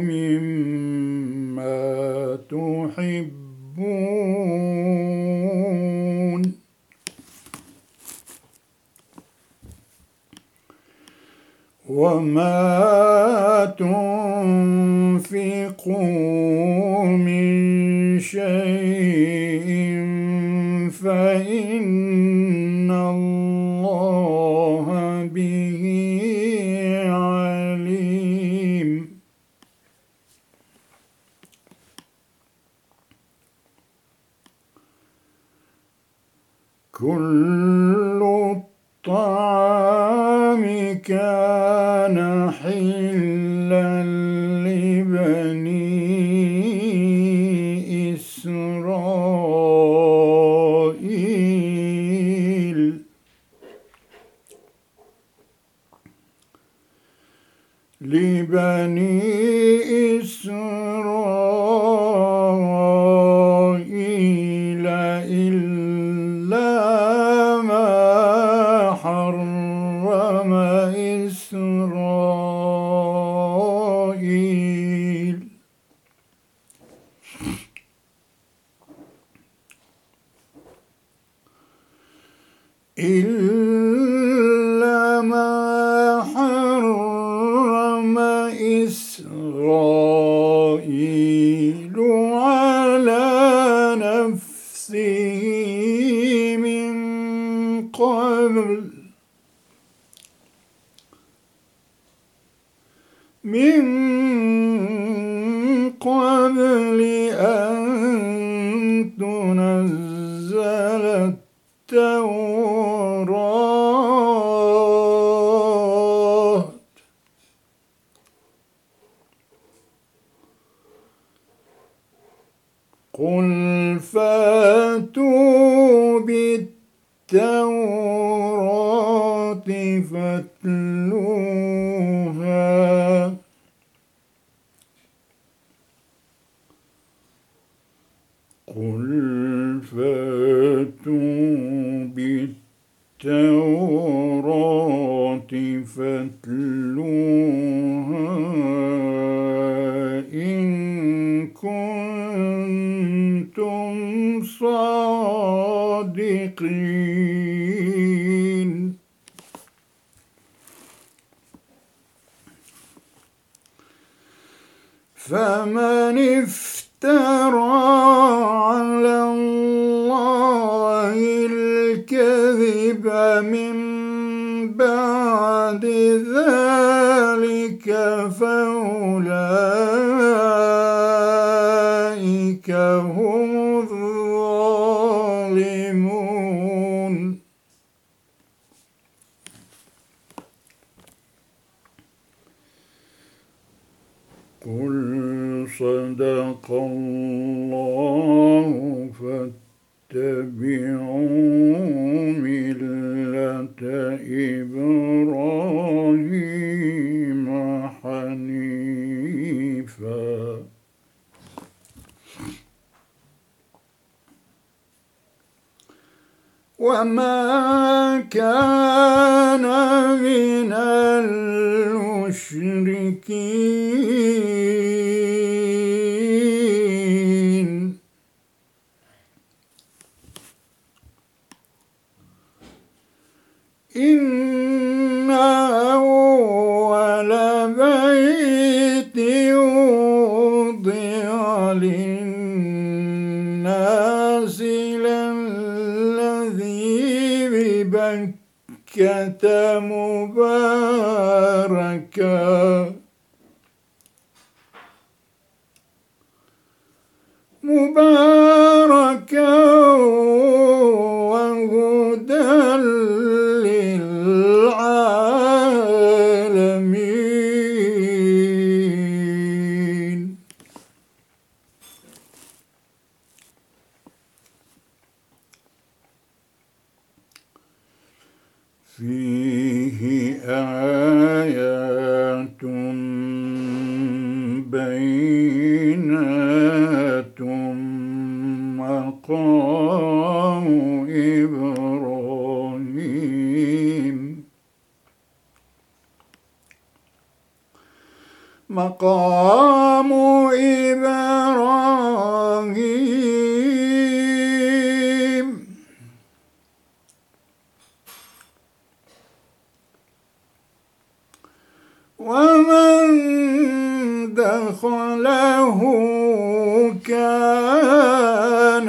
مما تحبون. وما تنفقوا من شيء فإن كل الطعام كان حلا إسرائيل. إلا التوراة قل فاتوا بالتوراة فاتلوها قل فاتوا بالتوراة فأولئك هم الظالمون قل صدق الله فاتبعوا ملة إبراهيم حنيفا وما كان من المشركين مباركا. إبراهيم مقام إبراهيم. ومن دخله كان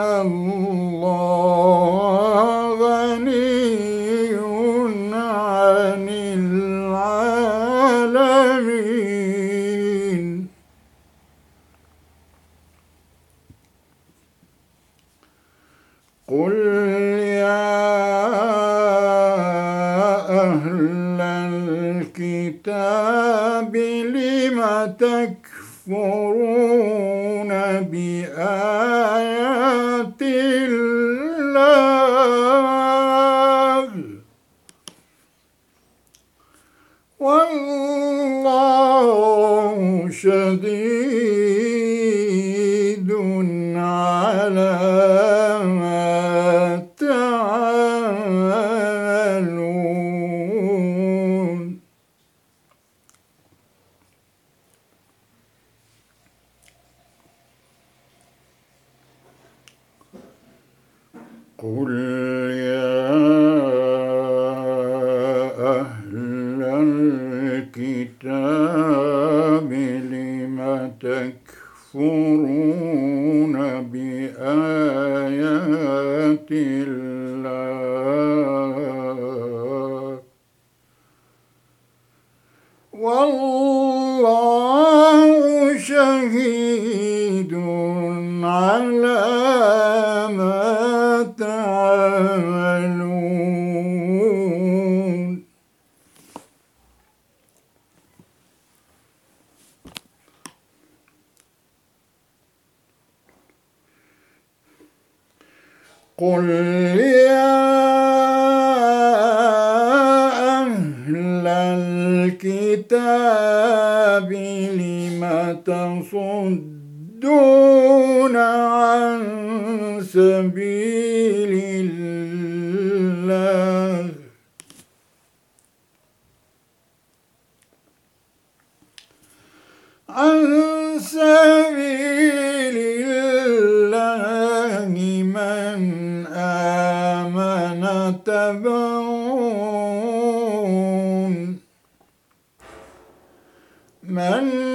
الله تصدون عن سبيل الله. عن سبيل الله من آمن تبعون. من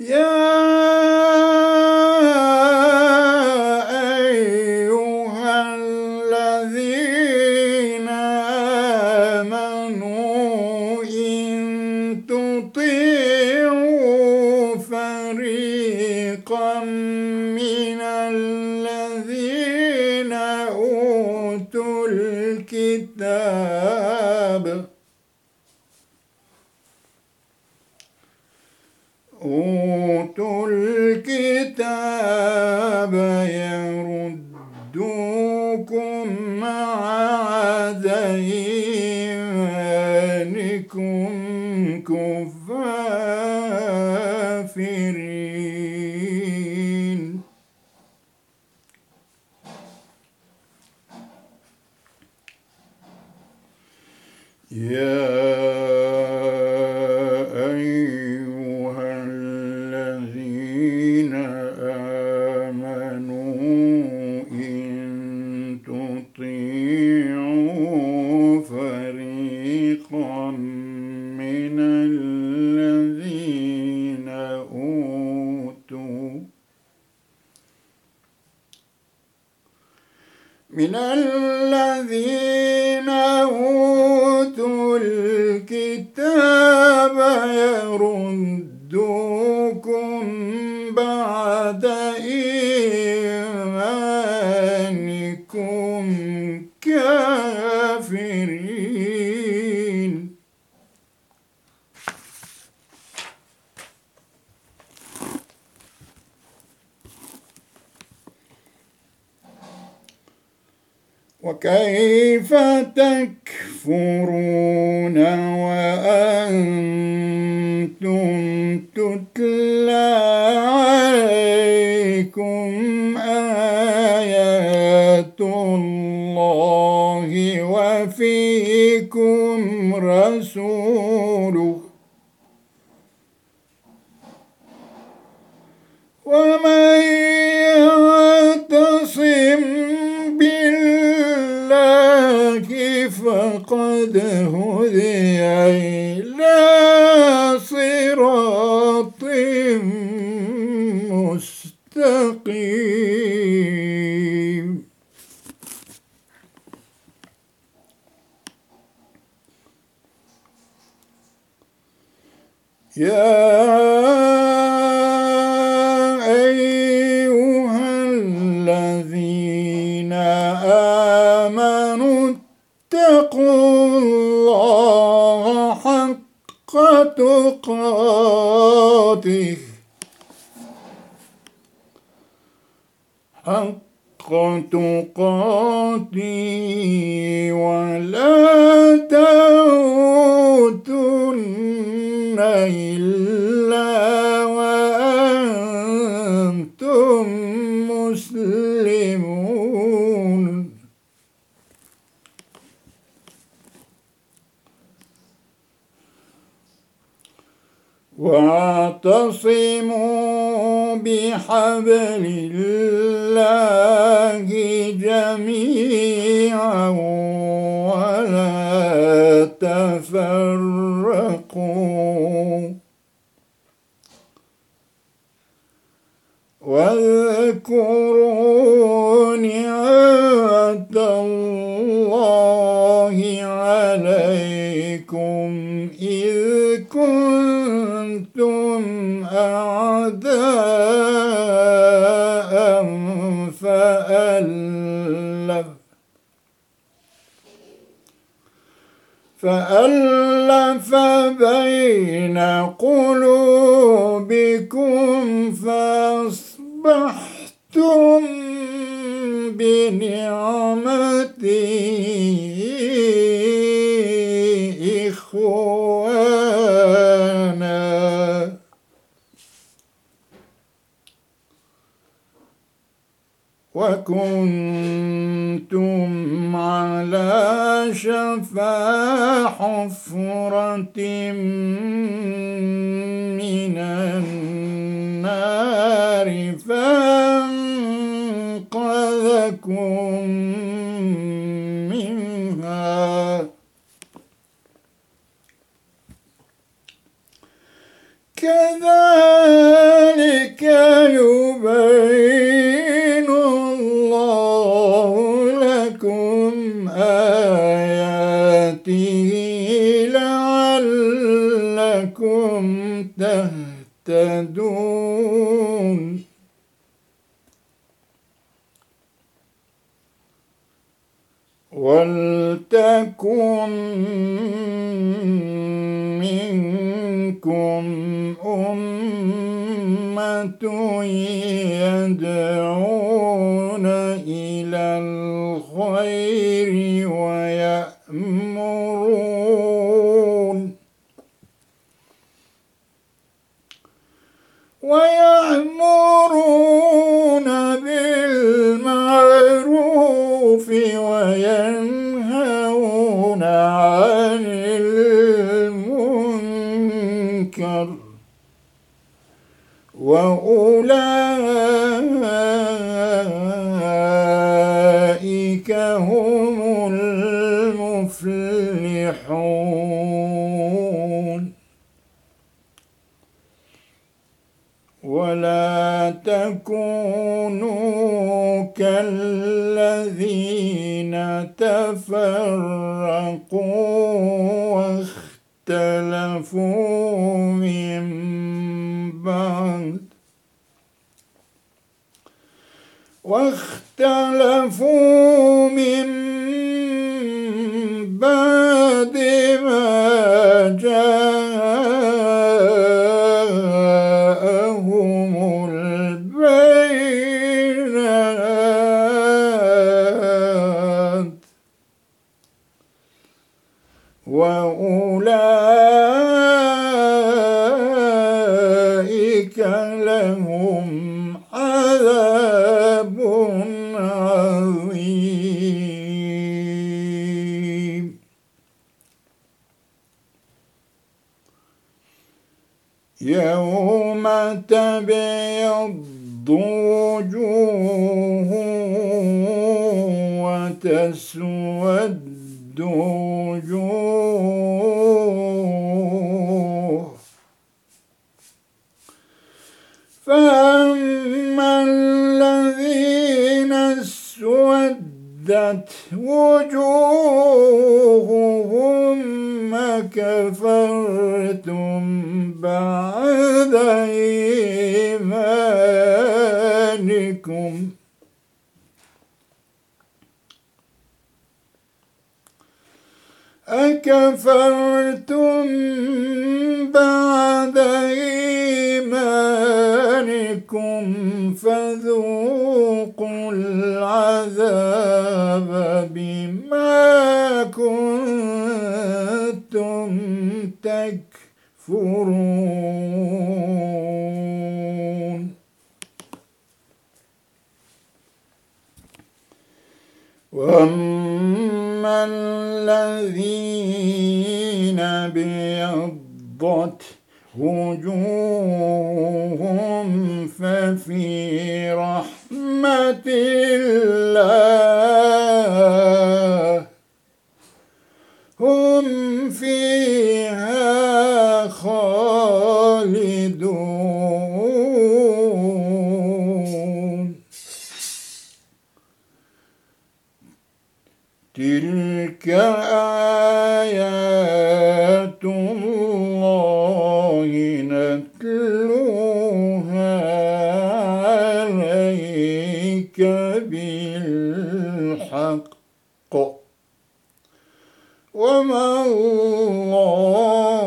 يا الكتاب يا وكيف تكفرون وأنتم تتلى عليكم آيات الله وفيكم رسوله فقد هدي تقاته حق تقاته ولا تموتن إلا وأنتم مسلمون واعتصموا بحبل الله جميعا ولا تفرقوا واذكروا أعداء فألف. فألف بين قلوبكم فأصبحتم بنعمته. وكنتم على شفا حفرة من النار فانقذكم منها. كذلك يبين يدعون إلى بالخير ويأمرون. ويأمرون بالمعروف وينهون عن المنكر. وأولئك هم المفلحون ولا تكونوا كالذين تفرقوا واختلفوا من بعد واختلفوا من تبيض وجوه وتسود وجوه. فأما اسودت وجوههم كفرتم بعد إيمانكم. أكفرتم بعد إيمانكم فذوقوا العذاب بما كنتم تكفرون. وأما الذين بيضت وجوههم ففي رحمة الله بالحق وما الله